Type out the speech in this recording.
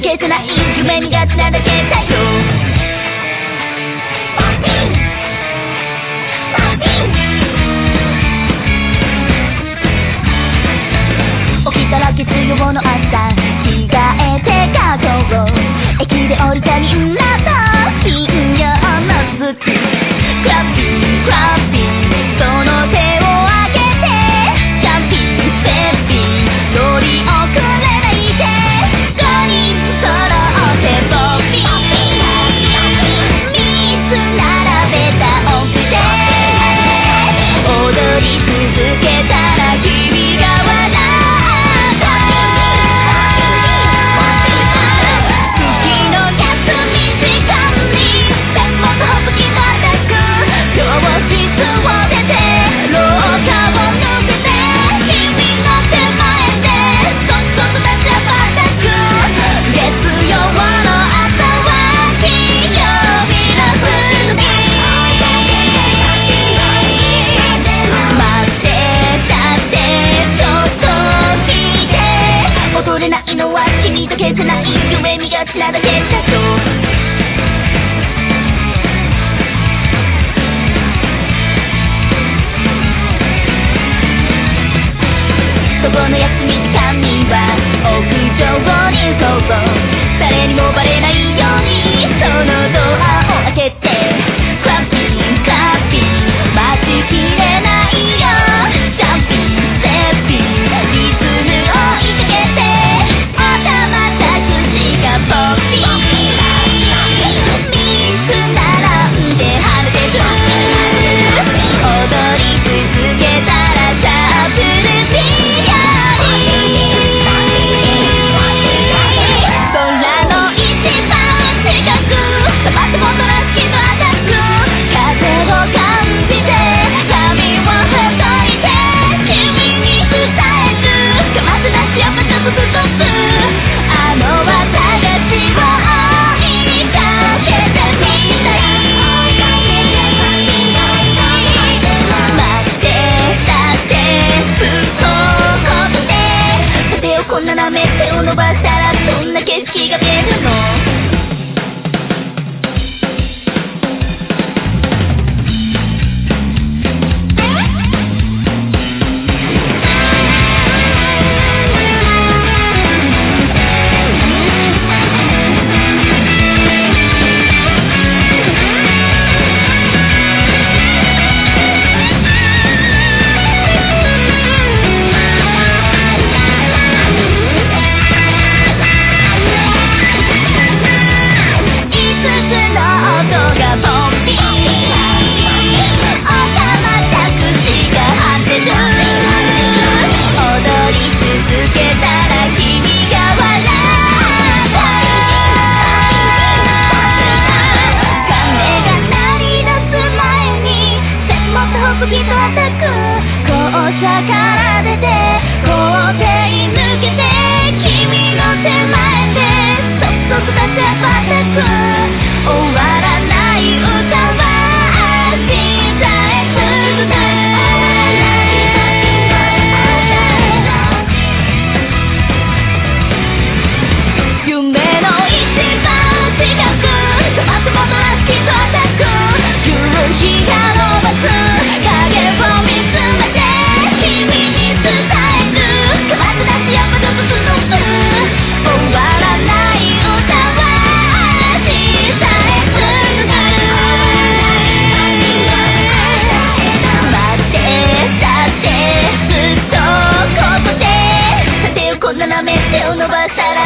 けてない夢にがちなだけそこの休み時間は屋上に行こ誰にもバレこんな舐めてを伸ばしたらどんな Super Seven.